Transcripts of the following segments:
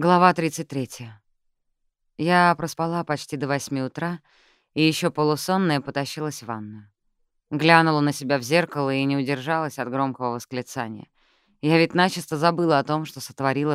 Глава 33. Я проспала почти до восьми утра и еще полусонная потащилась в ванную. Глянула на себя в зеркало и не удержалась от громкого восклицания. Я ведь начисто забыла о том, что сотворила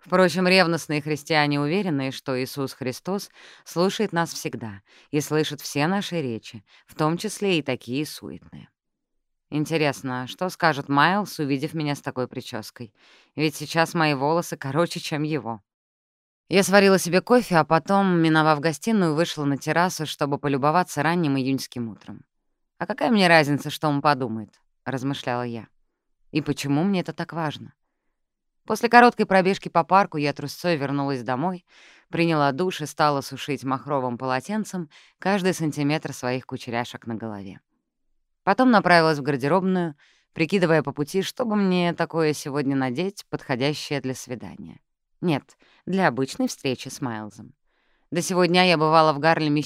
со своими волосами накануне. «Боже всемилостивый, на кого ты сейчас похожа, Электро?» — вопросила я саму себя, посчитав, что хотя бы изредка могу поминать Бога в суе, скажем, без свидетелей. Впрочем, ревностные христиане уверены, что Иисус Христос слушает нас всегда и слышит все наши речи, в том числе и такие суетные. Интересно, что скажет Майлз, увидев меня с такой прической? Ведь сейчас мои волосы короче, чем его. Я сварила себе кофе, а потом, миновав гостиную, вышла на террасу, чтобы полюбоваться ранним июньским утром. «А какая мне разница, что он подумает?» — размышляла я. «И почему мне это так важно?» После короткой пробежки по парку я трусцой вернулась домой, приняла душ и стала сушить махровым полотенцем каждый сантиметр своих кучеряшек на голове. Потом направилась в гардеробную, прикидывая по пути, что бы мне такое сегодня надеть, подходящее для свидания. Нет, для обычной встречи с Майлзом. До сегодня я бывала в Гарлеме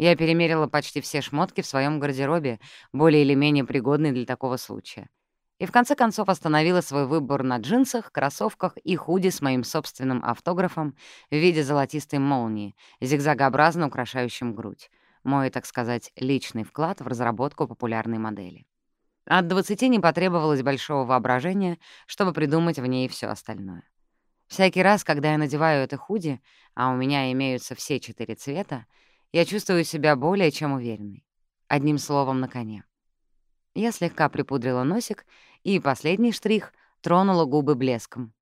считанные разы, чаще всего проездом на очередные съемки в Вашингтон-Хайтс или в самый северный район Нью-Йорка Марбл-Хилл. Я перемерила почти все шмотки в своем гардеробе, более или менее пригодные для такого случая. И в конце концов остановила свой выбор на джинсах, кроссовках и худи с моим собственным автографом в виде золотистой молнии, зигзагообразно украшающим грудь. Мой, так сказать, личный вклад в разработку популярной модели. От 20 не потребовалось большого воображения, чтобы придумать в ней все остальное. Всякий раз, когда я надеваю это худи, а у меня имеются все четыре цвета, я чувствую себя более чем уверенной. Одним словом, на коне. Я слегка припудрила носик и последний штрих тронула губы блеском.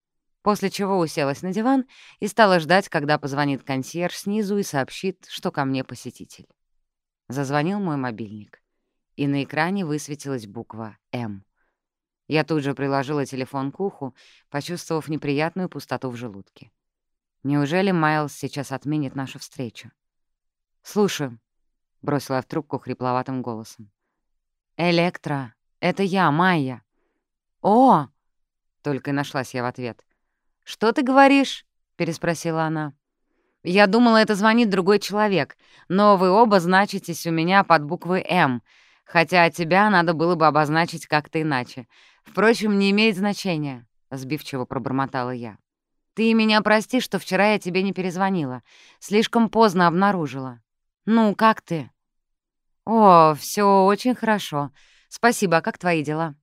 После чего уселась на диван и стала ждать, когда позвонит консьерж снизу и сообщит, что ко мне посетитель. Зазвонил мой мобильник, и на экране высветилась буква «М». Я тут же приложила телефон к уху, почувствовав неприятную пустоту в желудке. Неужели Майлз сейчас отменит нашу встречу? Слушаю. Бросила в трубку хрипловатым голосом. «Электро, это я, Майя». «О!» — только и нашлась я в ответ. «Что ты говоришь?» — переспросила она. «Я думала, это звонит другой человек, но вы оба значитесь у меня под буквой «М», хотя тебя надо было бы обозначить как-то иначе. Впрочем, не имеет значения», — сбивчиво пробормотала я. «Ты меня прости, что вчера я тебе не перезвонила. Слишком поздно обнаружила». «Ну, как ты?» «О, все очень хорошо. Спасибо, А как твои дела?»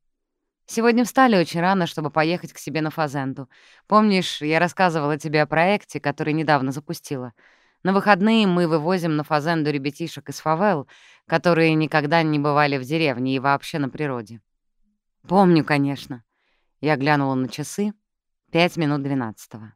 «Сегодня встали очень рано, чтобы поехать к себе на Фазенду. Помнишь, я рассказывала тебе о проекте, который недавно запустила?» На выходные мы вывозим на фазенду ребятишек из фавел, которые никогда не бывали в деревне и вообще на природе. Помню, конечно. Я глянула на часы. Пять минут двенадцатого.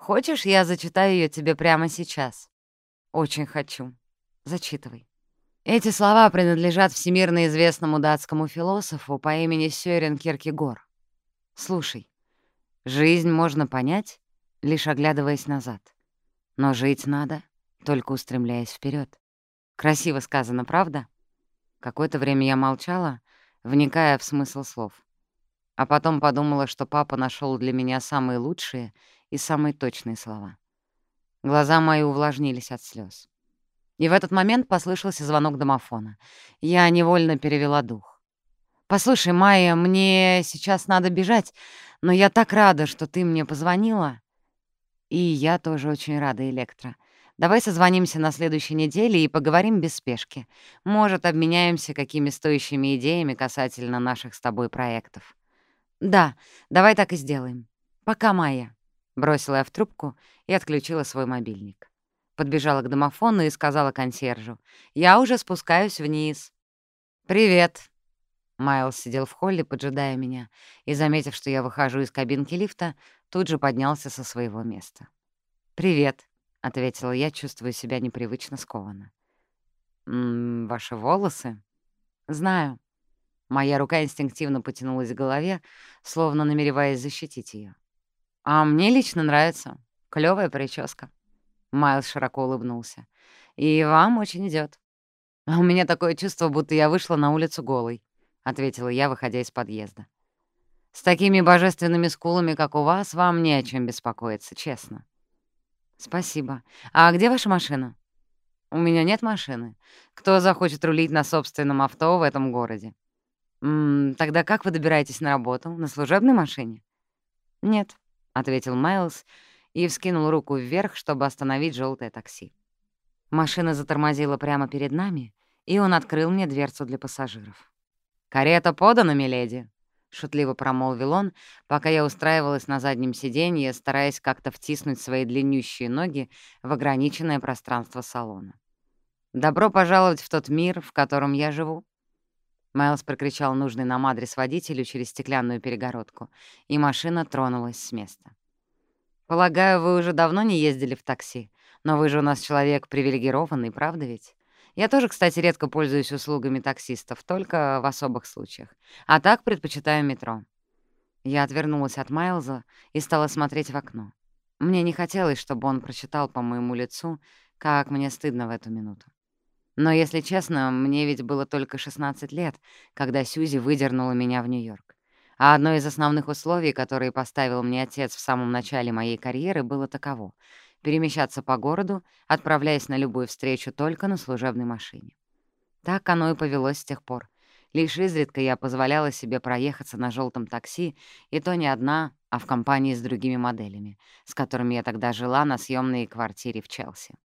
Тут такое совпадение. Дело в том, что прямо сейчас я еду в Гарлем с одним своим знакомым посмотреть на реабилитационный центр для подростков, в котором он работает на общественных началах как консультант. Я тоже хочу включиться в эту работу и чем-то помочь. Звучит потрясающе, Электро. Честное слово, я горжусь тобой. Даже не могу выразить словами, как я тобой горжусь. И, конечно же, я сохранила ту цитату, которая выгравирована на армиллярной сфере рядом с твоим именем. Хочешь, я зачитаю ее тебе прямо сейчас? Очень хочу. Зачитывай. Эти слова принадлежат всемирно известному датскому философу по имени Сёрен Киркегор. Слушай, жизнь можно понять, лишь оглядываясь назад. Но жить надо, только устремляясь вперед. Красиво сказано, правда? Какое-то время я молчала, вникая в смысл слов. А потом подумала, что папа нашел для меня самые лучшие и самые точные слова. Глаза мои увлажнились от слез. И в этот момент послышался звонок домофона. Я невольно перевела дух. «Послушай, Майя, мне сейчас надо бежать, но я так рада, что ты мне позвонила». «И я тоже очень рада, Электро. Давай созвонимся на следующей неделе и поговорим без спешки. Может, обменяемся какими стоящими идеями касательно наших с тобой проектов». «Да, давай так и сделаем. Пока, Майя». Бросила я в трубку и отключила свой мобильник. Подбежала к домофону и сказала консьержу. «Я уже спускаюсь вниз». «Привет». Майлз сидел в холле, поджидая меня, и, заметив, что я выхожу из кабинки лифта, тут же поднялся со своего места. «Привет», — ответила я, чувствуя себя непривычно скованно. «М -м, «Ваши волосы?» «Знаю». Моя рука инстинктивно потянулась к голове, словно намереваясь защитить ее. «А мне лично нравится. Клёвая прическа». Майлз широко улыбнулся. «И вам очень идет. «А у меня такое чувство, будто я вышла на улицу голой», — ответила я, выходя из подъезда. «С такими божественными скулами, как у вас, вам не о чем беспокоиться, честно». «Спасибо. А где ваша машина?» «У меня нет машины. Кто захочет рулить на собственном авто в этом городе?» «М -м, «Тогда как вы добираетесь на работу? На служебной машине?» «Нет», — ответил Майлз и вскинул руку вверх, чтобы остановить желтое такси. Машина затормозила прямо перед нами, и он открыл мне дверцу для пассажиров. «Карета подана, миледи», — шутливо промолвил он, пока я устраивалась на заднем сиденье, стараясь как-то втиснуть свои длиннющие ноги в ограниченное пространство салона. «Добро пожаловать в тот мир, в котором я живу», Майлз прокричал нужный нам адрес водителю через стеклянную перегородку, и машина тронулась с места. «Полагаю, вы уже давно не ездили в такси, но вы же у нас человек привилегированный, правда ведь? Я тоже, кстати, редко пользуюсь услугами таксистов, только в особых случаях. А так предпочитаю метро». Я отвернулась от Майлза и стала смотреть в окно. Мне не хотелось, чтобы он прочитал по моему лицу, как мне стыдно в эту минуту. Но, если честно, мне ведь было только 16 лет, когда Сьюзи выдернула меня в Нью-Йорк. А одно из основных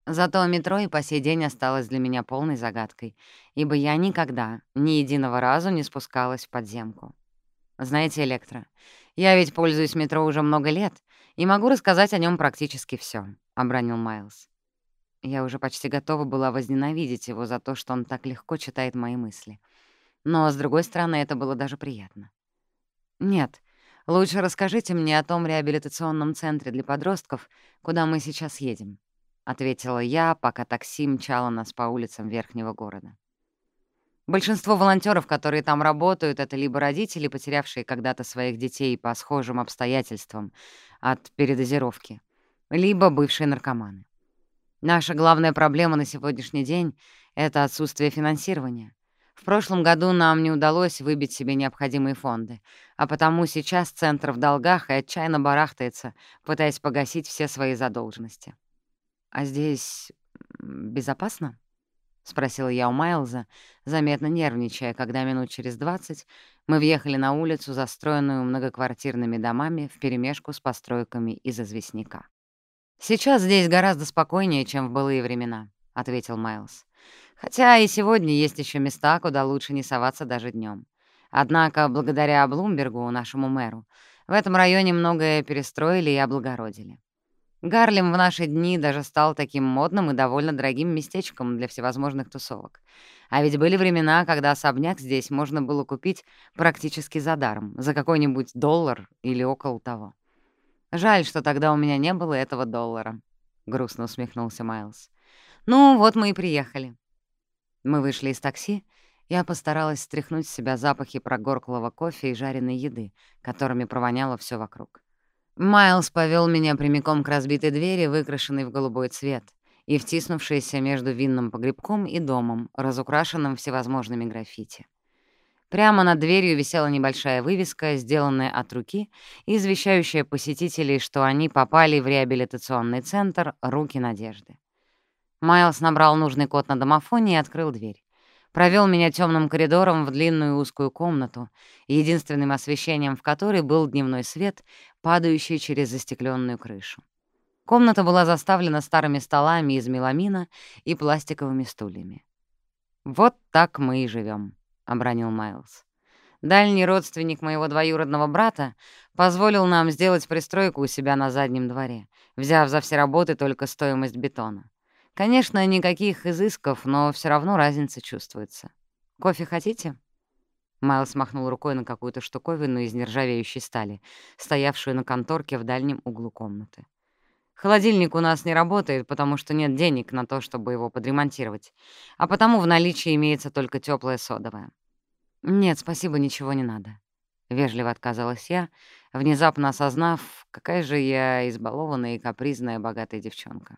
условий, которые поставил мне отец в самом начале моей карьеры, было таково — перемещаться по городу, отправляясь на любую встречу только на служебной машине. Так оно и повелось с тех пор. Лишь изредка я позволяла себе проехаться на желтом такси, и то не одна, а в компании с другими моделями, с которыми я тогда жила на съемной квартире в Челси. Зато метро и по сей день осталось для меня полной загадкой, ибо я никогда, ни единого разу не спускалась в подземку. Знаете, Электро, я ведь пользуюсь метро уже много лет и могу рассказать о нем практически все, обронил Майлз. Я уже почти готова была возненавидеть его за то, что он так легко читает мои мысли. Но, с другой стороны, это было даже приятно. Нет, лучше расскажите мне о том реабилитационном центре для подростков, куда мы сейчас едем. — ответила я, пока такси мчало нас по улицам верхнего города. Большинство волонтеров, которые там работают, это либо родители, потерявшие когда-то своих детей по схожим обстоятельствам от передозировки, либо бывшие наркоманы. Наша главная проблема на сегодняшний день — это отсутствие финансирования. В прошлом году нам не удалось выбить себе необходимые фонды, а потому сейчас Центр в долгах и отчаянно барахтается, пытаясь погасить все свои задолженности. «А здесь безопасно?» — спросила я у Майлза, заметно нервничая, когда минут через двадцать мы въехали на улицу, застроенную многоквартирными домами вперемешку с постройками из известняка. «Сейчас здесь гораздо спокойнее, чем в былые времена», — ответил Майлз. «Хотя и сегодня есть еще места, куда лучше не соваться даже днем. Однако, благодаря Блумбергу, нашему мэру, в этом районе многое перестроили и облагородили. Гарлем в наши дни даже стал таким модным и довольно дорогим местечком для всевозможных тусовок. А ведь были времена, когда особняк здесь можно было купить практически за даром, за какой-нибудь доллар или около того. Жаль, что тогда у меня не было этого доллара, — грустно усмехнулся Майлз. Ну, вот мы и приехали. Мы вышли из такси, я постаралась стряхнуть с себя запахи прогорклого кофе и жареной еды, которыми провоняло все вокруг. Майлз повел меня прямиком к разбитой двери, выкрашенной в голубой цвет, и втиснувшейся между винным погребком и домом, разукрашенным всевозможными граффити. Прямо над дверью висела небольшая вывеска, сделанная от руки, извещающая посетителей, что они попали в реабилитационный центр «Руки надежды». Майлз набрал нужный код на домофоне и открыл дверь провел меня темным коридором в длинную узкую комнату, единственным освещением в которой был дневной свет, падающий через застекленную крышу. Комната была заставлена старыми столами из меламина и пластиковыми стульями. «Вот так мы и живем, обронил Майлз. «Дальний родственник моего двоюродного брата позволил нам сделать пристройку у себя на заднем дворе, взяв за все работы только стоимость бетона. Конечно, никаких изысков, но все равно разница чувствуется. Кофе хотите? Майлз махнул рукой на какую-то штуковину из нержавеющей стали, стоявшую на конторке в дальнем углу комнаты. Холодильник у нас не работает, потому что нет денег на то, чтобы его подремонтировать, а потому в наличии имеется только теплая содовая. «Нет, спасибо, ничего не надо», — вежливо отказалась я, внезапно осознав, какая же я избалованная и капризная богатая девчонка.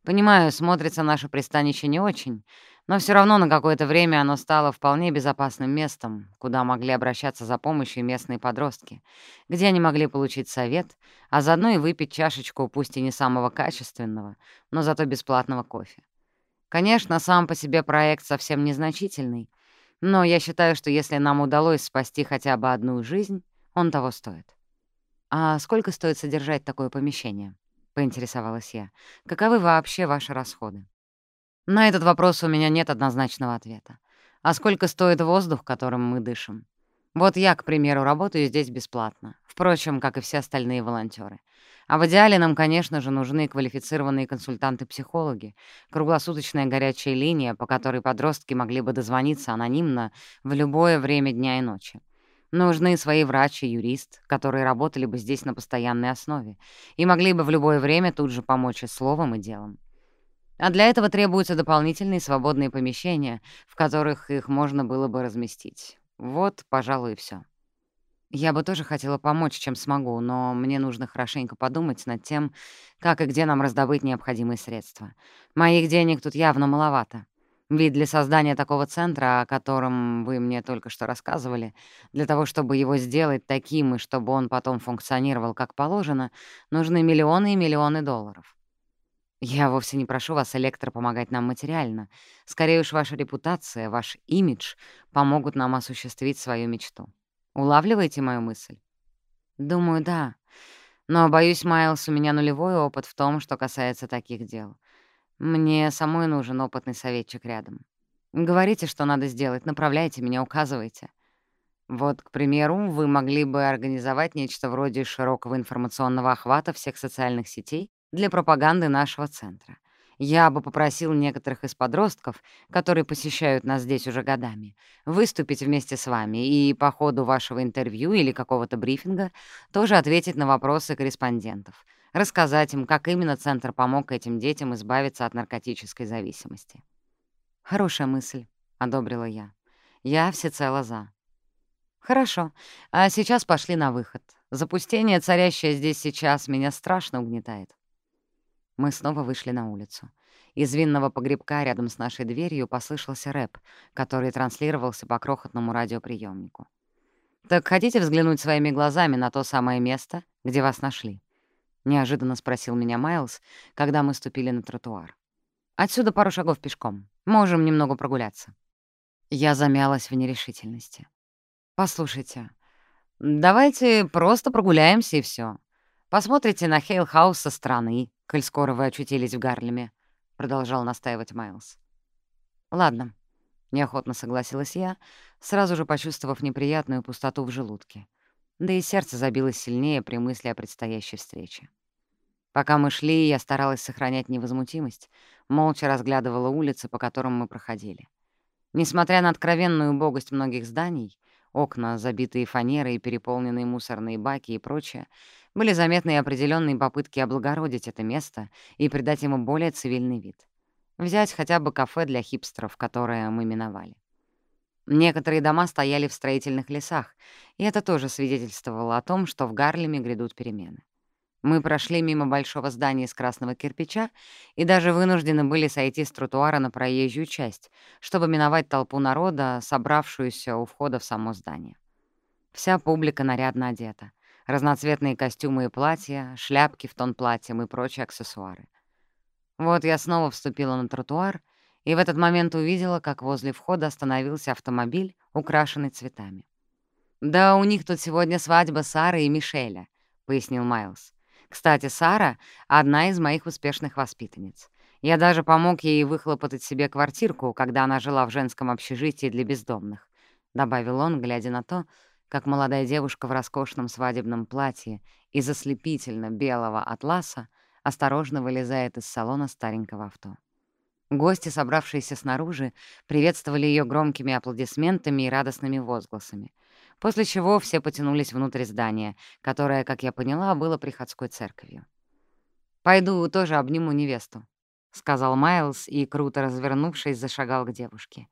А в довершении всех наших бед пару месяцев тому назад мы получили уведомление о выселении из этого помещения на том основании, что какая-то строительная компания купила наше здание и еще пять расположенных по соседству на этой же улице. Майлз подавил тяжелый вздох. «Понимаю, смотрится наше пристанище не очень, но все равно на какое-то время оно стало вполне безопасным местом, куда могли обращаться за помощью местные подростки, где они могли получить совет, а заодно и выпить чашечку, пусть и не самого качественного, но зато бесплатного кофе. Конечно, сам по себе проект совсем незначительный, но я считаю, что если нам удалось спасти хотя бы одну жизнь, он того стоит. «А сколько стоит содержать такое помещение?» — поинтересовалась я. «Каковы вообще ваши расходы?» На этот вопрос у меня нет однозначного ответа. А сколько стоит воздух, которым мы дышим? Вот я, к примеру, работаю здесь бесплатно. Впрочем, как и все остальные волонтеры. А в идеале нам, конечно же, нужны квалифицированные консультанты-психологи, круглосуточная горячая линия, по которой подростки могли бы дозвониться анонимно в любое время дня и ночи. Нужны свои врач и юрист, которые работали бы здесь на постоянной основе и могли бы в любое время тут же помочь и словом, и делом. А для этого требуются дополнительные свободные помещения, в которых их можно было бы разместить. Вот, пожалуй, и всё. Я бы тоже хотела помочь, чем смогу, но мне нужно хорошенько подумать над тем, как и где нам раздобыть необходимые средства. Моих денег тут явно маловато. Ведь для создания такого центра, о котором вы мне только что рассказывали, для того, чтобы его сделать таким и чтобы он потом функционировал как положено, нужны миллионы и миллионы долларов. Я вовсе не прошу вас, Электро, помогать нам материально. Скорее уж ваша репутация, ваш имидж помогут нам осуществить свою мечту. Улавливаете мою мысль? Думаю, да. Но, боюсь, Майлз, у меня нулевой опыт в том, что касается таких дел. Мне самой нужен опытный советчик рядом. Говорите, что надо сделать, направляйте меня, указывайте. Вот, к примеру, вы могли бы организовать нечто вроде широкого информационного охвата всех социальных сетей для пропаганды нашего центра. Я бы попросил некоторых из подростков, которые посещают нас здесь уже годами, выступить вместе с вами и по ходу вашего интервью или какого-то брифинга тоже ответить на вопросы корреспондентов, рассказать им, как именно Центр помог этим детям избавиться от наркотической зависимости. «Хорошая мысль», — одобрила я. «Я всецело за». «Хорошо, а сейчас пошли на выход. Запустение, царящее здесь сейчас, меня страшно угнетает. Мы снова вышли на улицу. Из винного погребка рядом с нашей дверью послышался рэп, который транслировался по крохотному радиоприемнику. «Так хотите взглянуть своими глазами на то самое место, где вас нашли?» — неожиданно спросил меня Майлз, когда мы ступили на тротуар. «Отсюда пару шагов пешком. Можем немного прогуляться». Я замялась в нерешительности. «Послушайте, давайте просто прогуляемся и все. Посмотрите на Хейл-хаус со стороны, коль скоро вы очутились в Гарлеме», — продолжал настаивать Майлз. «Ладно», — неохотно согласилась я, сразу же почувствовав неприятную пустоту в желудке. Да и сердце забилось сильнее при мысли о предстоящей встрече. Пока мы шли, я старалась сохранять невозмутимость, молча разглядывала улицы, по которым мы проходили. Несмотря на откровенную убогость многих зданий, окна, забитые фанерой, переполненные мусорные баки и прочее, были заметны и определенные попытки облагородить это место и придать ему более цивильный вид. Взять хотя бы кафе для хипстеров, которое мы миновали. Некоторые дома стояли в строительных лесах, и это тоже свидетельствовало о том, что в Гарлеме грядут перемены. Мы прошли мимо большого здания из красного кирпича и даже вынуждены были сойти с тротуара на проезжую часть, чтобы миновать толпу народа, собравшуюся у входа в само здание. Вся публика нарядно одета. Разноцветные костюмы и платья, шляпки в тон платьям и прочие аксессуары. Вот я снова вступила на тротуар и в этот момент увидела, как возле входа остановился автомобиль, украшенный цветами. «Да у них тут сегодня свадьба Сары и Мишеля», — пояснил Майлз. Кстати, Сара — одна из моих успешных воспитанниц. Я даже помог ей выхлопотать себе квартирку, когда она жила в женском общежитии для бездомных», — добавил он, глядя на то, как молодая девушка в роскошном свадебном платье из ослепительно белого атласа осторожно вылезает из салона старенького авто. Гости, собравшиеся снаружи, приветствовали ее громкими аплодисментами и радостными возгласами, после чего все потянулись внутрь здания, которое, как я поняла, было приходской церковью. «Пойду тоже обниму невесту», — сказал Майлз и, круто развернувшись, зашагал к девушке.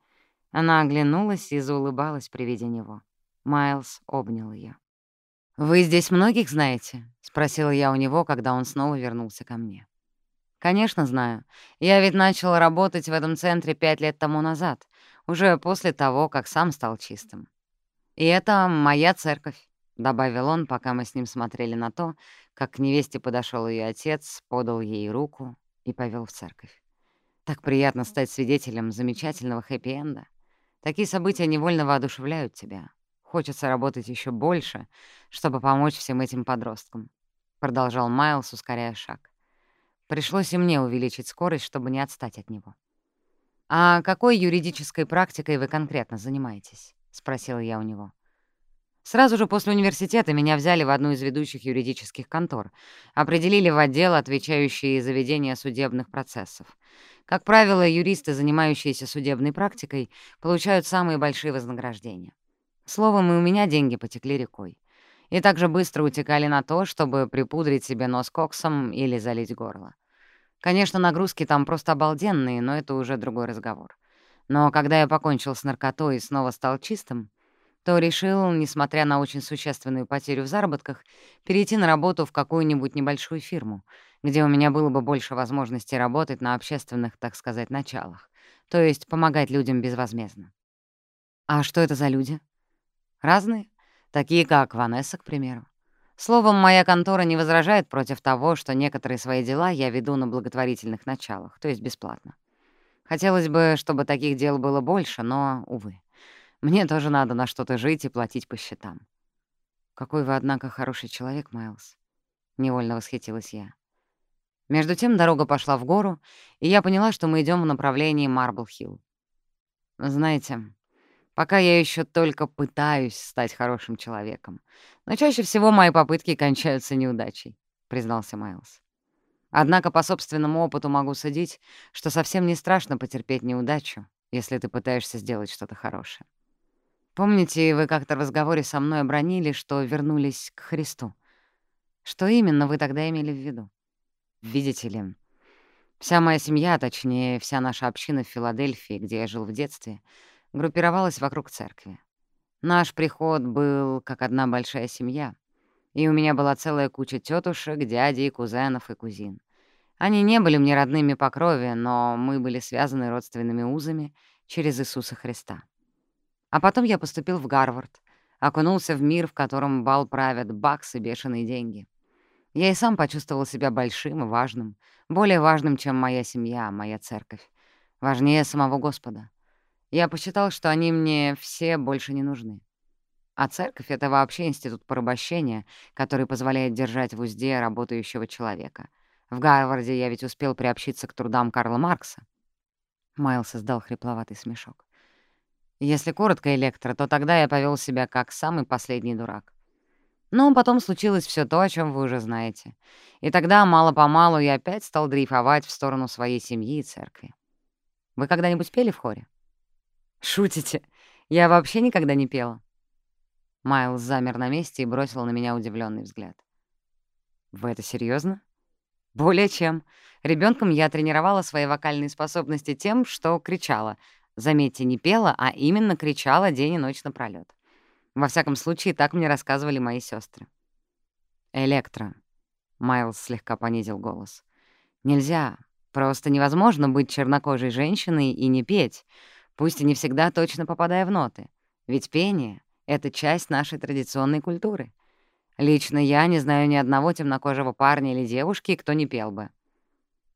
Она оглянулась и заулыбалась при виде него. Майлз обнял ее. «Вы здесь многих знаете?» — спросила я у него, когда он снова вернулся ко мне. «Конечно, знаю. Я ведь начал работать в этом центре пять лет тому назад, уже после того, как сам стал чистым. И это моя церковь», — добавил он, пока мы с ним смотрели на то, как к невесте подошел ее отец, подал ей руку и повел в церковь. Так приятно стать свидетелем замечательного хэппи-энда. Такие события невольно воодушевляют тебя. Хочется работать еще больше, чтобы помочь всем этим подросткам», — продолжал Майлз, ускоряя шаг. Пришлось и мне увеличить скорость, чтобы не отстать от него. «А какой юридической практикой вы конкретно занимаетесь?» — спросила я у него. Сразу же после университета меня взяли в одну из ведущих юридических контор, определили в отдел, отвечающий за ведение судебных процессов. Как правило, юристы, занимающиеся судебной практикой, получают самые большие вознаграждения. Словом, и у меня деньги потекли рекой. И также быстро утекали на то, чтобы припудрить себе нос коксом или залить горло. Конечно, нагрузки там просто обалденные, но это уже другой разговор. Но когда я покончил с наркотой и снова стал чистым, то решил, несмотря на очень существенную потерю в заработках, перейти на работу в какую-нибудь небольшую фирму, где у меня было бы больше возможностей работать на общественных, так сказать, началах, то есть помогать людям безвозмездно. А что это за люди? Разные, такие как Ванесса, к примеру. Словом, моя контора не возражает против того, что некоторые свои дела я веду на благотворительных началах, то есть бесплатно. Хотелось бы, чтобы таких дел было больше, но, увы. Мне тоже надо на что-то жить и платить по счетам. «Какой вы, однако, хороший человек, Майлз», — невольно восхитилась я. Между тем дорога пошла в гору, и я поняла, что мы идем в направлении Марбл-Хилл. Знаете, Пока я еще только пытаюсь стать хорошим человеком. Но чаще всего мои попытки кончаются неудачей», — признался Майлз. «Однако по собственному опыту могу судить, что совсем не страшно потерпеть неудачу, если ты пытаешься сделать что-то хорошее. Помните, вы как-то в разговоре со мной обронили, что вернулись к Христу? Что именно вы тогда имели в виду? Видите ли, вся моя семья, точнее, вся наша община в Филадельфии, где я жил в детстве — группировалась вокруг церкви. Наш приход был как одна большая семья, и у меня была целая куча тетушек, дядей, кузенов и кузин. Они не были мне родными по крови, но мы были связаны родственными узами через Иисуса Христа. А потом я поступил в Гарвард, окунулся в мир, в котором бал правят баксы и бешеные деньги. Я и сам почувствовал себя большим и важным, более важным, чем моя семья, моя церковь, важнее самого Господа. Я посчитал, что они мне все больше не нужны. А церковь — это вообще институт порабощения, который позволяет держать в узде работающего человека. В Гарварде я ведь успел приобщиться к трудам Карла Маркса. Майл создал хрипловатый смешок. Если коротко, Электро, то тогда я повел себя как самый последний дурак. Но потом случилось все то, о чем вы уже знаете. И тогда, мало-помалу, я опять стал дрейфовать в сторону своей семьи и церкви. Вы когда-нибудь пели в хоре? «Шутите? Я вообще никогда не пела». Майлз замер на месте и бросил на меня удивленный взгляд. «Вы это серьезно? «Более чем. Ребенком я тренировала свои вокальные способности тем, что кричала. Заметьте, не пела, а именно кричала день и ночь напролёт. Во всяком случае, так мне рассказывали мои сестры. «Электро», — Майлз слегка понизил голос. «Нельзя, просто невозможно быть чернокожей женщиной и не петь Пусть и не всегда точно попадая в ноты. Ведь пение — это часть нашей традиционной культуры. Лично я не знаю ни одного темнокожего парня или девушки, кто не пел бы.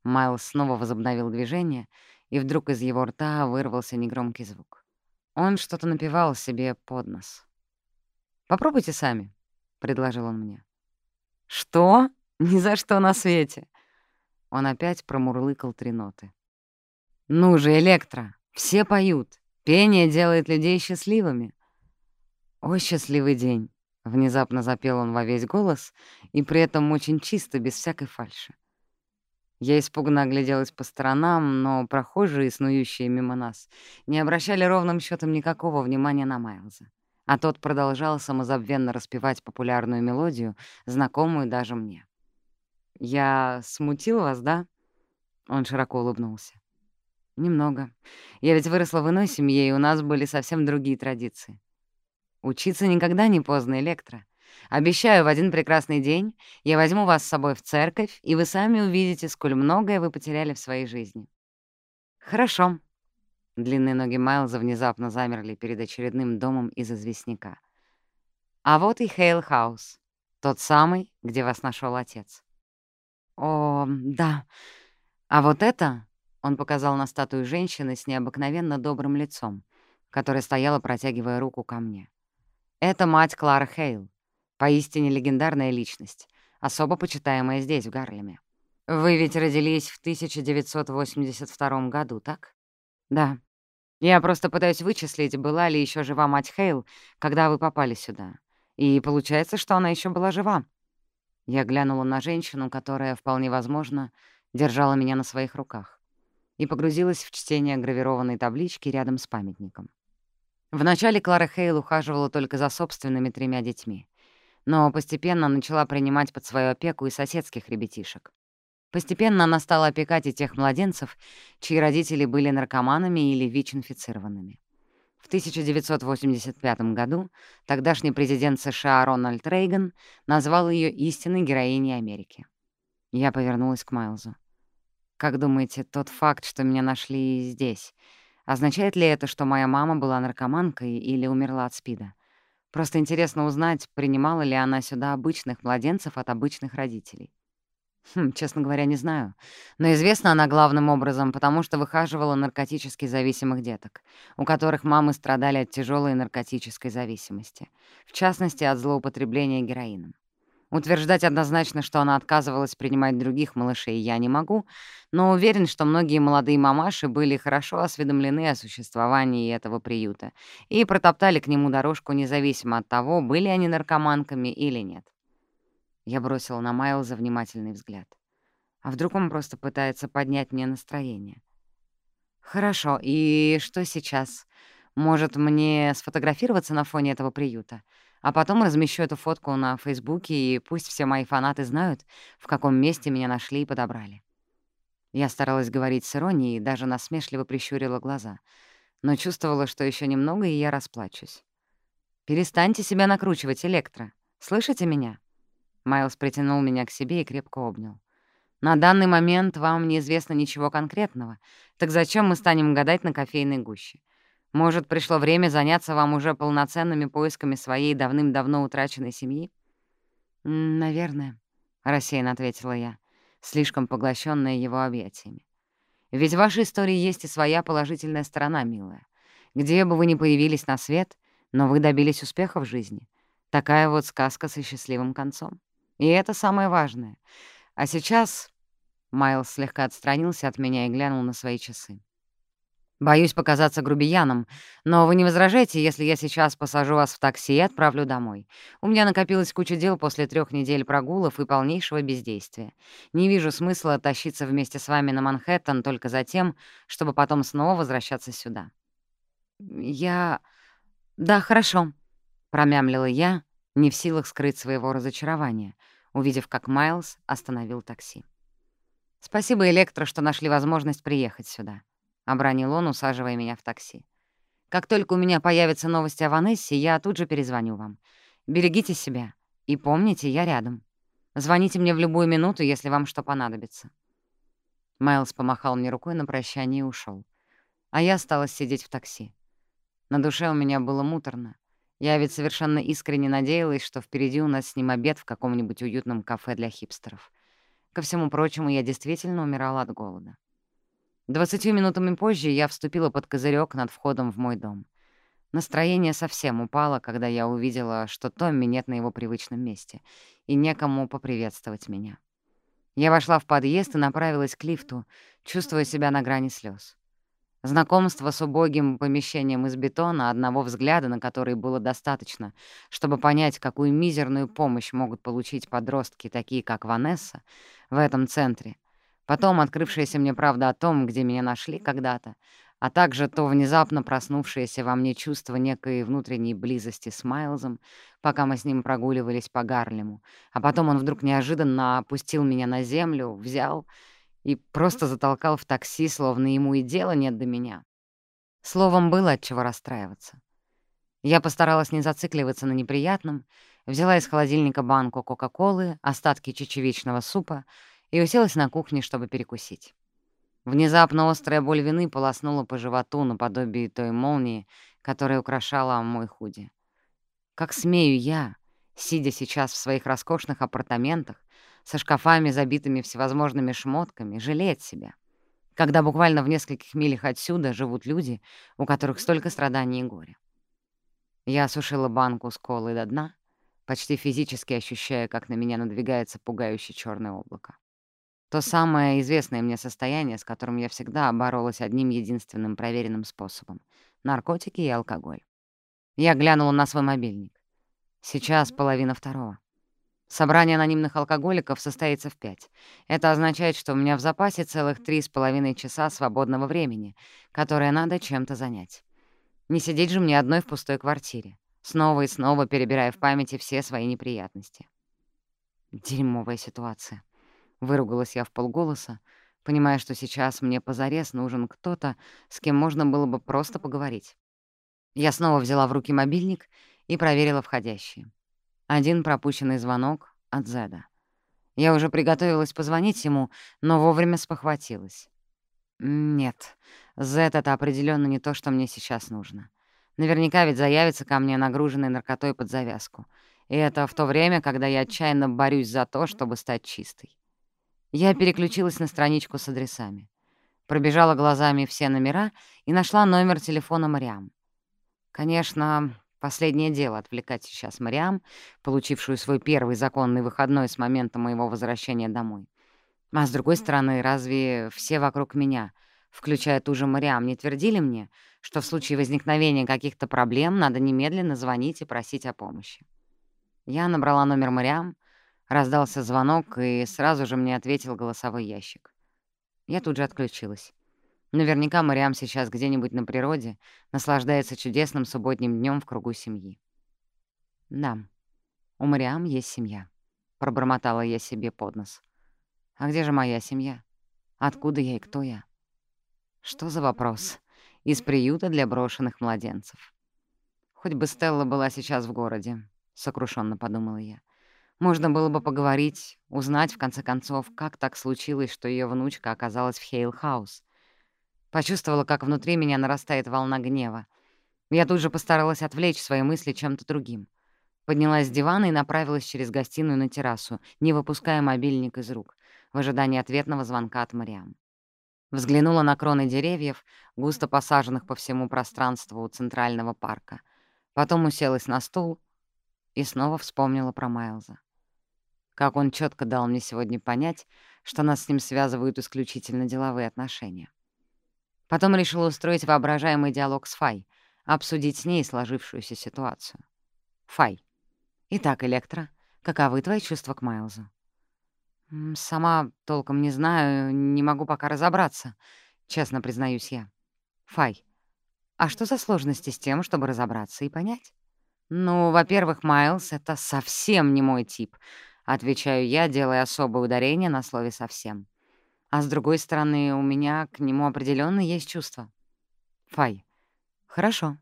Майлз снова возобновил движение, и вдруг из его рта вырвался негромкий звук. Он что-то напевал себе под нос. «Попробуйте сами», — предложил он мне. «Что? Ни за что на свете!» Он опять промурлыкал три ноты. «Ну же, Электро!» все поют. Пение делает людей счастливыми». «О, счастливый день!» — внезапно запел он во весь голос, и при этом очень чисто, без всякой фальши. Я испуганно огляделась по сторонам, но прохожие, снующие мимо нас, не обращали ровным счетом никакого внимания на Майлза. А тот продолжал самозабвенно распевать популярную мелодию, знакомую даже мне. «Я смутил вас, да?» Он широко улыбнулся. «Немного. Я ведь выросла в иной семье, и у нас были совсем другие традиции. Учиться никогда не поздно, Электро. Обещаю, в один прекрасный день я возьму вас с собой в церковь, и вы сами увидите, сколь многое вы потеряли в своей жизни». «Хорошо». Длинные ноги Майлза внезапно замерли перед очередным домом из известняка. «А вот и Хейл Хаус, тот самый, где вас нашел отец». «О, да. А вот это...» — он показал на статую женщины с необыкновенно добрым лицом, которая стояла, протягивая руку ко мне. «Это мать Клара Хейл, Поистине легендарная личность, особо почитаемая здесь, в Гарлеме. Вы ведь родились в 1982 году, так? Да. Я просто пытаюсь вычислить, была ли еще жива мать Хейл, когда вы попали сюда. И получается, что она еще была жива. Я глянула на женщину, которая, вполне возможно, держала меня на своих руках, и погрузилась в чтение гравированной таблички рядом с памятником. Вначале Клара Хейл ухаживала только за собственными тремя детьми но постепенно начала принимать под свою опеку и соседских ребятишек. Постепенно она стала опекать и тех младенцев, чьи родители были наркоманами или ВИЧ-инфицированными. В 1985 году тогдашний президент США Рональд Рейган назвал ее истинной героиней Америки. Я повернулась к Майлзу. «Как думаете, тот факт, что меня нашли здесь, означает ли это, что моя мама была наркоманкой или умерла от СПИДа?» Просто интересно узнать, принимала ли она сюда обычных младенцев от обычных родителей. Хм, честно говоря, не знаю. Но известна она главным образом, потому что выхаживала наркотически зависимых деток, у которых мамы страдали от тяжелой наркотической зависимости, в частности, от злоупотребления героином. Утверждать однозначно, что она отказывалась принимать других малышей, я не могу, но уверен, что многие молодые мамаши были хорошо осведомлены о существовании этого приюта и протоптали к нему дорожку независимо от того, были они наркоманками или нет. Я бросила на Майлза внимательный взгляд. А вдруг он просто пытается поднять мне настроение? «Хорошо, и что сейчас? Может, мне сфотографироваться на фоне этого приюта? А потом размещу эту фотку на Фейсбуке, и пусть все мои фанаты знают, в каком месте меня нашли и подобрали. Я старалась говорить с иронией и даже насмешливо прищурила глаза, но чувствовала, что еще немного, и я расплачусь. «Перестаньте себя накручивать, Электро. Слышите меня?» Майлз притянул меня к себе и крепко обнял. «На данный момент вам неизвестно ничего конкретного, так зачем мы станем гадать на кофейной гуще? Может, пришло время заняться вам уже полноценными поисками своей давным-давно утраченной семьи? «Наверное», — рассеянно ответила я, слишком поглощенная его объятиями. «Ведь в вашей истории есть и своя положительная сторона, милая. Где бы вы ни появились на свет, но вы добились успеха в жизни. Такая вот сказка со счастливым концом. И это самое важное. А сейчас...» Майлз слегка отстранился от меня и глянул на свои часы. Боюсь показаться грубияном, но вы не возражаете, если я сейчас посажу вас в такси и отправлю домой. У меня накопилась куча дел после трех недель прогулов и полнейшего бездействия. Не вижу смысла тащиться вместе с вами на Манхэттен только за тем, чтобы потом снова возвращаться сюда». «Я... да, хорошо», — промямлила я, не в силах скрыть своего разочарования, увидев, как Майлз остановил такси. «Спасибо, Электро, что нашли возможность приехать сюда». — обронил он, усаживая меня в такси. «Как только у меня появятся новости о Ванессе, я тут же перезвоню вам. Берегите себя. И помните, я рядом. Звоните мне в любую минуту, если вам что понадобится». Майлз помахал мне рукой на прощание и ушел. А я осталась сидеть в такси. На душе у меня было муторно. Я ведь совершенно искренне надеялась, что впереди у нас с ним обед в каком-нибудь уютном кафе для хипстеров. Ко всему прочему, я действительно умирала от голода. Двадцатью минутами позже я вступила под козырек над входом в мой дом. Настроение совсем упало, когда я увидела, что Томми нет на его привычном месте, и некому поприветствовать меня. Я вошла в подъезд и направилась к лифту, чувствуя себя на грани слез. Знакомство с убогим помещением из бетона, одного взгляда на который было достаточно, чтобы понять, какую мизерную помощь могут получить подростки, такие как Ванесса, в этом центре. Потом открывшаяся мне правда о том, где меня нашли когда-то, а также то внезапно проснувшееся во мне чувство некой внутренней близости с Майлзом, пока мы с ним прогуливались по Гарлему, а потом он вдруг неожиданно опустил меня на землю, взял и просто затолкал в такси, словно ему и дела нет до меня. Словом, было от чего расстраиваться. Я постаралась не зацикливаться на неприятном, взяла из холодильника банку Кока-Колы, остатки чечевичного супа и уселась на кухне, чтобы перекусить. Внезапно острая боль вины полоснула по животу наподобие той молнии, которая украшала мой худи. Как смею я, сидя сейчас в своих роскошных апартаментах, со шкафами, забитыми всевозможными шмотками, жалеть себя, когда буквально в нескольких милях отсюда живут люди, у которых столько страданий и горя. Я осушила банку с колой до дна, почти физически ощущая, как на меня надвигается пугающее черное облако. То самое известное мне состояние, с которым я всегда боролась одним единственным проверенным способом — наркотики и алкоголь. Я глянула на свой мобильник. Сейчас половина второго. Собрание анонимных алкоголиков состоится в пять. Это означает, что у меня в запасе целых три с половиной часа свободного времени, которое надо чем-то занять. Не сидеть же мне одной в пустой квартире, снова и снова перебирая в памяти все свои неприятности. Дерьмовая ситуация. Выругалась я в полголоса, понимая, что сейчас мне позарез нужен кто-то, с кем можно было бы просто поговорить. Я снова взяла в руки мобильник и проверила входящие. Один пропущенный звонок от Зеда. Я уже приготовилась позвонить ему, но вовремя спохватилась. Нет, Зед — это определенно не то, что мне сейчас нужно. Наверняка ведь заявится ко мне нагруженный наркотой под завязку. И это в то время, когда я отчаянно борюсь за то, чтобы стать чистой. Я переключилась на страничку с адресами. Пробежала глазами все номера и нашла номер телефона Мариам. Конечно, Последнее дело — отвлекать сейчас Мариам, получившую свой первый законный выходной с момента моего возвращения домой. А с другой стороны, разве все вокруг меня, включая ту же Мариам, не твердили мне, что в случае возникновения каких-то проблем надо немедленно звонить и просить о помощи? Я набрала номер Мариам, раздался звонок, и сразу же мне ответил голосовой ящик. Я тут же отключилась. Наверняка Мариам сейчас где-нибудь на природе наслаждается чудесным субботним днем в кругу семьи. «Да, у Мариам есть семья», — пробормотала я себе под нос. «А где же моя семья? Откуда я и кто я?» Что за вопрос? Из приюта для брошенных младенцев. Хоть бы Стелла была сейчас в городе, — сокрушенно подумала я. Можно было бы поговорить, узнать, в конце концов, как так случилось, что ее внучка оказалась в Хейл-хаус. Почувствовала, как внутри меня нарастает волна гнева. Я тут же постаралась отвлечь свои мысли чем-то другим. Поднялась с дивана и направилась через гостиную на террасу, не выпуская мобильник из рук, в ожидании ответного звонка от Мариам. Взглянула на кроны деревьев, густо посаженных по всему пространству у центрального парка. Потом уселась на стул и снова вспомнила про Майлза. Как он четко дал мне сегодня понять, что нас с ним связывают исключительно деловые отношения. Потом решила устроить воображаемый диалог с Фай, обсудить с ней сложившуюся ситуацию. Фай. Итак, Электро, каковы твои чувства к Майлзу? Сама толком не знаю, не могу пока разобраться, честно признаюсь я. Фай. А что за сложности с тем, чтобы разобраться и понять? Ну, во-первых, Майлз — это совсем не мой тип, отвечаю я, делая особое ударение на слове «совсем». А с другой стороны, у меня к нему определенно есть чувства. Фай. Хорошо.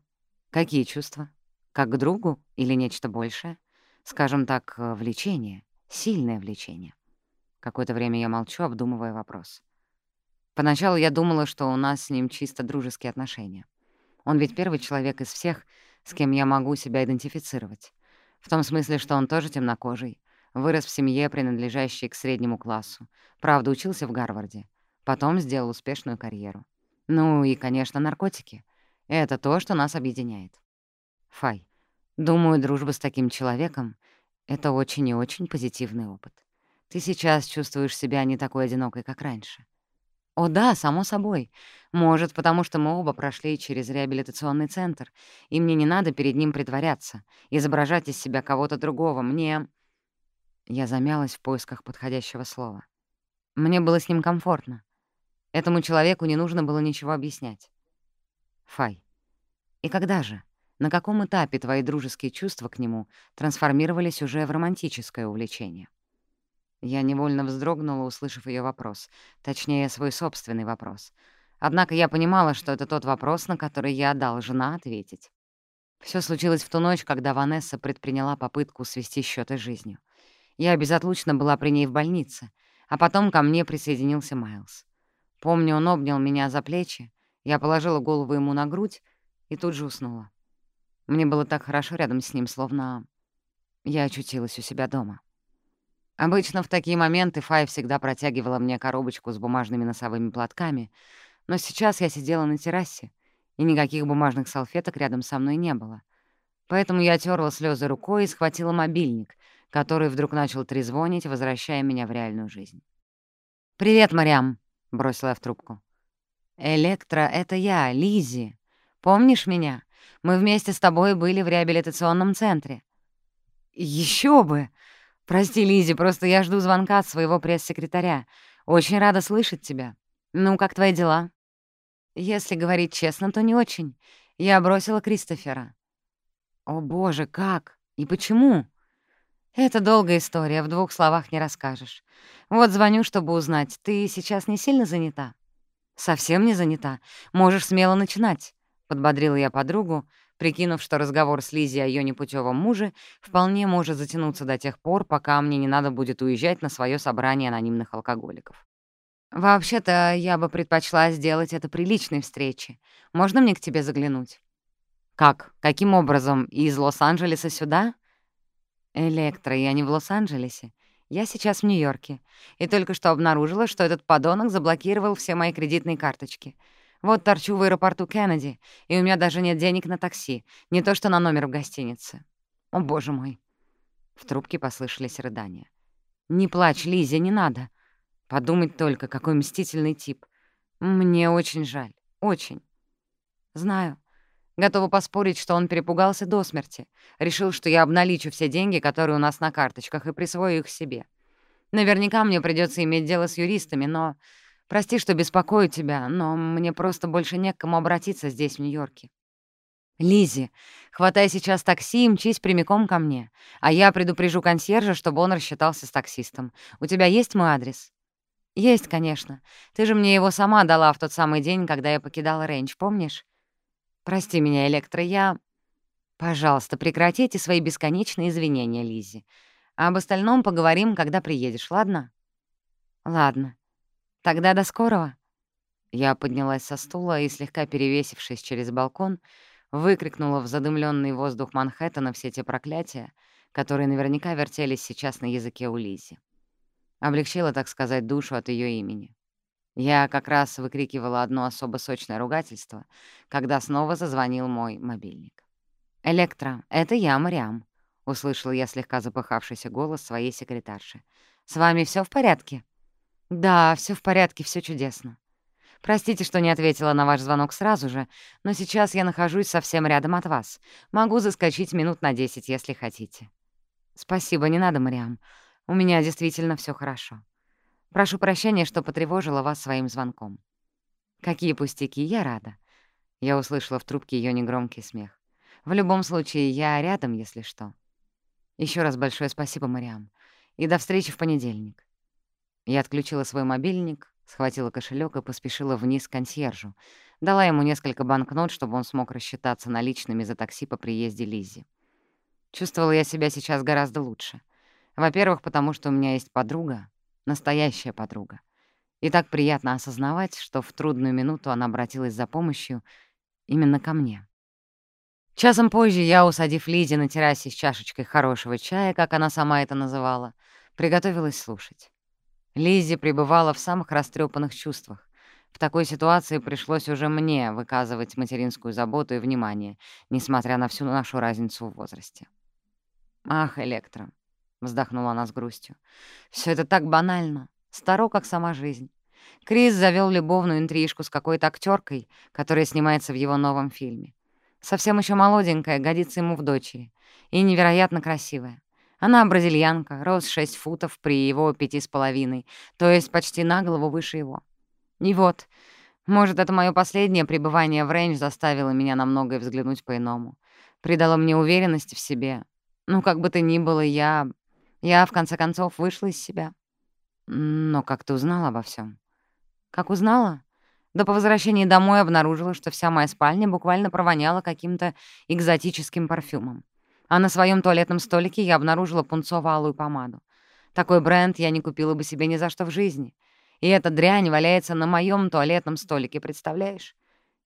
Какие чувства? Как к другу или нечто большее? Скажем так, э, влечение. Сильное влечение. Какое-то время я молчу, обдумывая вопрос. Поначалу я думала, что у нас с ним чисто дружеские отношения. Он ведь первый человек из всех, с кем я могу себя идентифицировать. В том смысле, что он тоже темнокожий, Вырос в семье, принадлежащей к среднему классу. Правда, учился в Гарварде. Потом сделал успешную карьеру. Ну и, конечно, наркотики. Это то, что нас объединяет. Фай, думаю, дружба с таким человеком — это очень и очень позитивный опыт. Ты сейчас чувствуешь себя не такой одинокой, как раньше. О да, само собой. Может, потому что мы оба прошли через реабилитационный центр, и мне не надо перед ним притворяться, изображать из себя кого-то другого. Мне... Я замялась в поисках подходящего слова. Мне было с ним комфортно. Этому человеку не нужно было ничего объяснять. Фай. И когда же? На каком этапе твои дружеские чувства к нему трансформировались уже в романтическое увлечение? Я невольно вздрогнула, услышав ее вопрос, точнее, свой собственный вопрос. Однако я понимала, что это тот вопрос, на который я должна ответить. Все случилось в ту ночь, когда Ванесса предприняла попытку свести счеты с жизнью. Я безотлучно была при ней в больнице, а потом ко мне присоединился Майлз. Помню, он обнял меня за плечи, я положила голову ему на грудь и тут же уснула. Мне было так хорошо рядом с ним, словно я очутилась у себя дома. Обычно в такие моменты Фай всегда протягивала мне коробочку с бумажными носовыми платками, но сейчас я сидела на террасе, и никаких бумажных салфеток рядом со мной не было. Поэтому я терла слезы рукой и схватила мобильник, который вдруг начал трезвонить, возвращая меня в реальную жизнь. «Привет, Мариам!» — бросила я в трубку. Электра, это я, Лизи. Помнишь меня? Мы вместе с тобой были в реабилитационном центре». Еще бы! Прости, Лизи, просто я жду звонка от своего пресс-секретаря. Очень рада слышать тебя. Ну, как твои дела?» «Если говорить честно, то не очень. Я бросила Кристофера». «О боже, как? И почему?» «Это долгая история, в двух словах не расскажешь. Вот звоню, чтобы узнать, ты сейчас не сильно занята?» «Совсем не занята. Можешь смело начинать», — подбодрила я подругу, прикинув, что разговор с Лизи о ее непутевом муже вполне может затянуться до тех пор, пока мне не надо будет уезжать на свое собрание анонимных алкоголиков. «Вообще-то я бы предпочла сделать это при личной встрече. Можно мне к тебе заглянуть?» «Как? Каким образом? Из Лос-Анджелеса сюда?» «Электро, я не в Лос-Анджелесе. Я сейчас в Нью-Йорке. И только что обнаружила, что этот подонок заблокировал все мои кредитные карточки. Вот торчу в аэропорту Кеннеди, и у меня даже нет денег на такси, не то что на номер в гостинице. О, боже мой!» В трубке послышались рыдания. «Не плачь, Лизя, не надо. Подумать только, какой мстительный тип. Мне очень жаль, очень. Знаю. Готова поспорить, что он перепугался до смерти. Решил, что я обналичу все деньги, которые у нас на карточках, и присвою их себе. Наверняка мне придется иметь дело с юристами, но Прости, что беспокою тебя, но мне просто больше не к кому обратиться здесь, в Нью-Йорке. Лизи, хватай сейчас такси и мчись прямиком ко мне, а я предупрежу консьержа, чтобы он рассчитался с таксистом. У тебя есть мой адрес? Есть, конечно. Ты же мне его сама дала в тот самый день, когда я покидала Рейндж, помнишь? Прости меня, Электро, я... Пожалуйста, прекратите свои бесконечные извинения, Лизи. А об остальном поговорим, когда приедешь, ладно? Ладно. Тогда до скорого». Я поднялась со стула и, слегка перевесившись через балкон, выкрикнула в задымленный воздух Манхэттена все те проклятия, которые наверняка вертелись сейчас на языке у Лизи. Облегчила, так сказать, душу от ее имени. Я как раз выкрикивала одно особо сочное ругательство, когда снова зазвонил мой мобильник. «Электро, это я, Мариам», — услышала я слегка запыхавшийся голос своей секретарши. «С вами все в порядке?» «Да, все в порядке, все чудесно. Простите, что не ответила на ваш звонок сразу же, но сейчас я нахожусь совсем рядом от вас. Могу заскочить минут на десять, если хотите». «Спасибо, не надо, Прошу прощения, что потревожила вас своим звонком. Какие пустяки, я рада. Я услышала в трубке ее негромкий смех. В любом случае, я рядом, если что. Еще раз большое спасибо, Мариам. И до встречи в понедельник. Я отключила свой мобильник, схватила кошелек и поспешила вниз к консьержу. Дала ему несколько банкнот, чтобы он смог рассчитаться наличными за такси по приезде Лизи. Чувствовала я себя сейчас гораздо лучше. Во-первых, потому что у меня есть подруга, настоящая подруга. И так приятно осознавать, что в трудную минуту она обратилась за помощью именно ко мне. Часом позже я, усадив Лизи на террасе с чашечкой хорошего чая, как она сама это называла, приготовилась слушать. Лиззи пребывала в самых растрепанных чувствах. В такой ситуации пришлось уже мне выказывать материнскую заботу и внимание, несмотря на всю нашу разницу в возрасте. «Ах, Электро, вздохнула она с грустью. Все это так банально, старо, как сама жизнь. Крис завел любовную интрижку с какой-то актеркой, которая снимается в его новом фильме. Совсем еще молоденькая, годится ему в дочери. И невероятно красивая. Она бразильянка, рост 6 футов при его пяти с половиной, то есть почти на голову выше его. И вот, может, это мое последнее пребывание в рейндж заставило меня на многое взглянуть по-иному. Придало мне уверенности в себе. Ну, как бы то ни было, я... Я, в конце концов, вышла из себя. Но как ты узнала обо всем? Как узнала? Да по возвращении домой обнаружила, что вся моя спальня буквально провоняла каким-то экзотическим парфюмом. А на своем туалетном столике я обнаружила пунцово-алую помаду. Такой бренд я не купила бы себе ни за что в жизни. И эта дрянь валяется на моем туалетном столике, представляешь?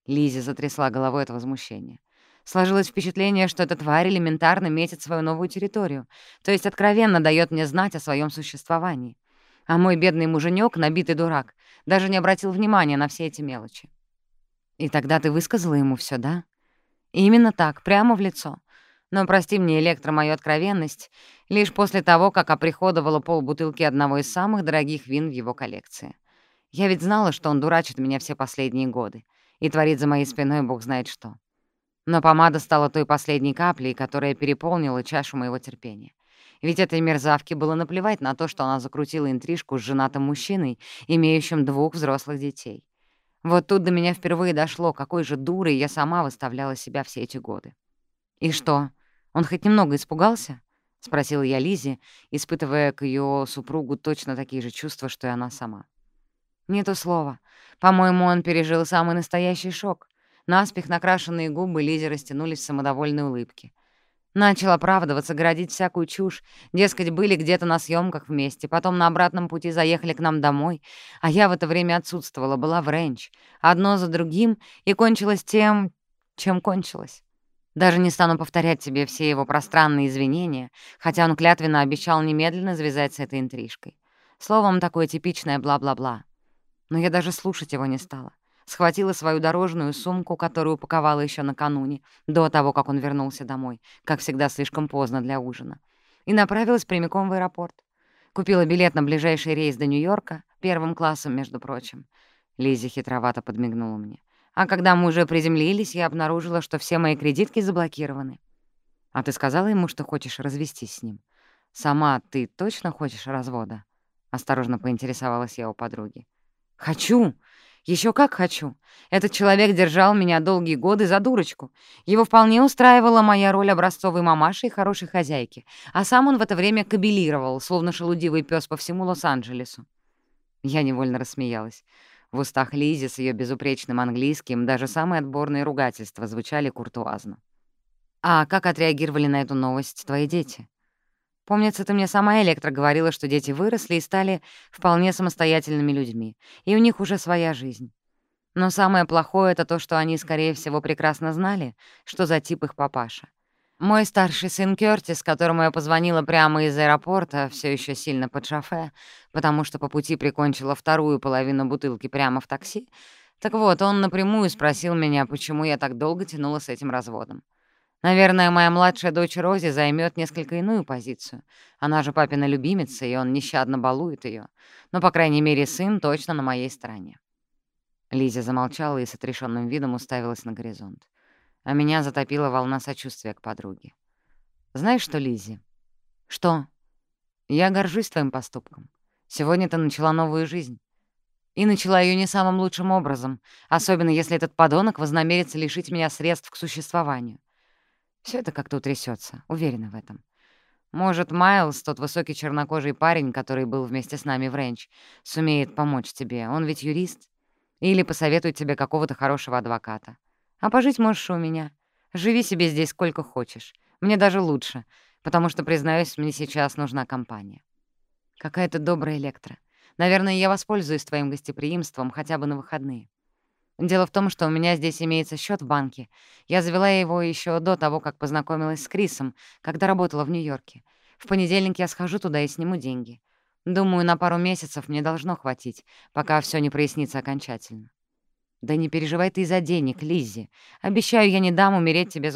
Лизи затрясла головой от возмущения. Сложилось впечатление, что эта тварь элементарно метит свою новую территорию, то есть откровенно дает мне знать о своем существовании. А мой бедный муженек, набитый дурак, даже не обратил внимания на все эти мелочи. И тогда ты высказала ему все, да? И именно так, прямо в лицо. Но прости мне, Электро, мою откровенность, лишь после того, как оприходовала полбутылки одного из самых дорогих вин в его коллекции. Я ведь знала, что он дурачит меня все последние годы и творит за моей спиной бог знает что. Но помада стала той последней каплей, которая переполнила чашу моего терпения. Ведь этой мерзавке было наплевать на то, что она закрутила интрижку с женатым мужчиной, имеющим двух взрослых детей. Вот тут до меня впервые дошло, какой же дурой я сама выставляла себя все эти годы. И что, он хоть немного испугался? — спросила я Лизе, испытывая к ее супругу точно такие же чувства, что и она сама. «Не то слово. По-моему, он пережил самый настоящий шок. Наспех накрашенные губы Лизе растянулись в самодовольной улыбке. Начал оправдываться, городить всякую чушь. Дескать, были где-то на съемках вместе, потом на обратном пути заехали к нам домой, а я в это время отсутствовала, была в рейндж. Одно за другим, и кончилось тем, чем кончилось. Даже не стану повторять тебе все его пространные извинения, хотя он клятвенно обещал немедленно завязать с этой интрижкой. Словом, такое типичное бла-бла-бла. Но я даже слушать его не стала. Схватила свою дорожную сумку, которую упаковала еще накануне, до того, как он вернулся домой, как всегда слишком поздно для ужина, и направилась прямиком в аэропорт. Купила билет на ближайший рейс до Нью-Йорка, первым классом, между прочим. Лиззи хитровато подмигнула мне. А когда мы уже приземлились, я обнаружила, что все мои кредитки заблокированы. А ты сказала ему, что хочешь развестись с ним? Сама ты точно хочешь развода? Осторожно поинтересовалась я у подруги. «Хочу! Еще как хочу! Этот человек держал меня долгие годы за дурочку. Его вполне устраивала моя роль образцовой мамаши и хорошей хозяйки, а сам он в это время кабелировал, словно шелудивый пес по всему Лос-Анджелесу». Я невольно рассмеялась. В устах Лизи с ее безупречным английским даже самые отборные ругательства звучали куртуазно. «А как отреагировали на эту новость твои дети?» «Помнится, ты мне сама, Электро, говорила, что дети выросли и стали вполне самостоятельными людьми, и у них уже своя жизнь. Но самое плохое — это то, что они, скорее всего, прекрасно знали, что за тип их папаша. Мой старший сын Кёртис, которому я позвонила прямо из аэропорта, все еще сильно под шофе, потому что по пути прикончила вторую половину бутылки прямо в такси. Так вот, он напрямую спросил меня, почему я так долго тянула с этим разводом. Наверное, моя младшая дочь Рози займет несколько иную позицию. Она же папина любимица, и он нещадно балует ее. Но, по крайней мере, сын точно на моей стороне. Лиза замолчала и с отрешенным видом уставилась на горизонт а меня затопила волна сочувствия к подруге. «Знаешь что, Лизи? «Что?» «Я горжусь твоим поступком. Сегодня ты начала новую жизнь. И начала ее не самым лучшим образом, особенно если этот подонок вознамерится лишить меня средств к существованию. Все это как-то утрясется, уверена в этом. Может, Майлз, тот высокий чернокожий парень, который был вместе с нами в Ренч, сумеет помочь тебе, он ведь юрист. Или посоветует тебе какого-то хорошего адвоката. А пожить можешь у меня. Живи себе здесь сколько хочешь. Мне даже лучше, потому что, признаюсь, мне сейчас нужна компания. Какая то добрая Электро. Наверное, я воспользуюсь твоим гостеприимством хотя бы на выходные. Дело в том, что у меня здесь имеется счет в банке. Я завела его еще до того, как познакомилась с Крисом, когда работала в Нью-Йорке. В понедельник я схожу туда и сниму деньги. Думаю, на пару месяцев мне должно хватить, пока все не прояснится окончательно. «Да не переживай ты из-за денег, Лиззи. Обещаю, я не дам умереть тебе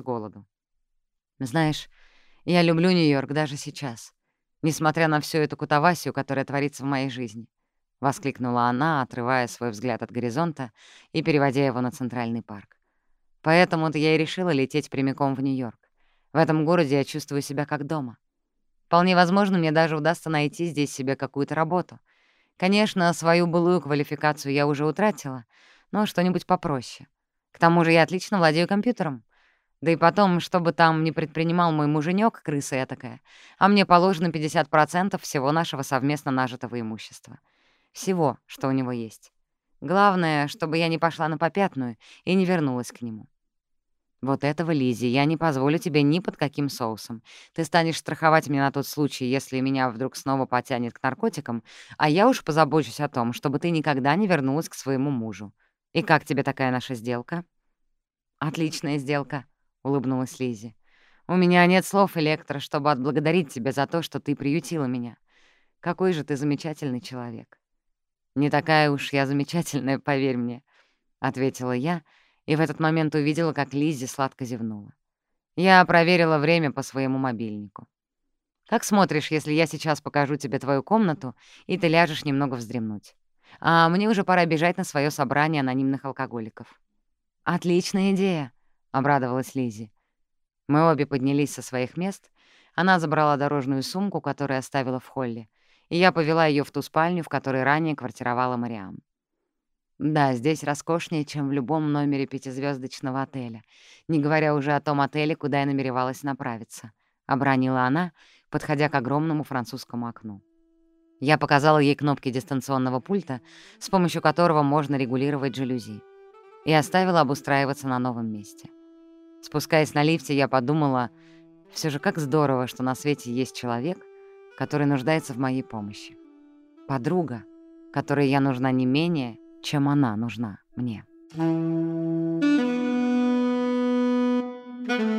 с голоду». «Знаешь, я люблю Нью-Йорк даже сейчас. несмотря на всю эту кутавасию, которая творится в моей жизни», — воскликнула она, отрывая свой взгляд от горизонта и переводя его на Центральный парк. «Поэтому-то я и решила лететь прямиком в Нью-Йорк. В этом городе я чувствую себя как дома. Вполне возможно, мне даже удастся найти здесь себе какую-то работу. Конечно, свою былую квалификацию я уже утратила, но что-нибудь попроще. К тому же я отлично владею компьютером. Да и потом, чтобы там не предпринимал мой муженек, крыса я такая, а мне положено 50% всего нашего совместно нажитого имущества. Всего, что у него есть. Главное, чтобы я не пошла на попятную и не вернулась к нему. Вот этого, Лизи, я не позволю тебе ни под каким соусом. Ты станешь страховать меня на тот случай, если меня вдруг снова потянет к наркотикам, а я уж позабочусь о том, чтобы ты никогда не вернулась к своему мужу. И как тебе Не такая уж я замечательная, поверь мне», — ответила я, и в этот момент увидела, как Лиззи сладко зевнула. Я проверила время по своему мобильнику. «Как смотришь, если я сейчас покажу тебе твою комнату, и ты ляжешь немного вздремнуть? А мне уже пора бежать на свое собрание анонимных алкоголиков». «Отличная идея», — обрадовалась Лиззи. Мы обе поднялись со своих мест. Она забрала дорожную сумку, которую оставила в холле — и я повела ее в ту спальню, в которой ранее квартировала Мариам. Да, здесь роскошнее, чем в любом номере пятизвездочного отеля, не говоря уже о том отеле, куда я намеревалась направиться, — обронила она, подходя к огромному французскому окну. Я показала ей кнопки дистанционного пульта, с помощью которого можно регулировать жалюзи, и оставила обустраиваться на новом месте. — Спускаясь на лифте, я подумала, все же как здорово, что на свете есть человек, который нуждается в моей помощи. Подруга, которой я нужна не менее, чем она нужна мне. Thank you.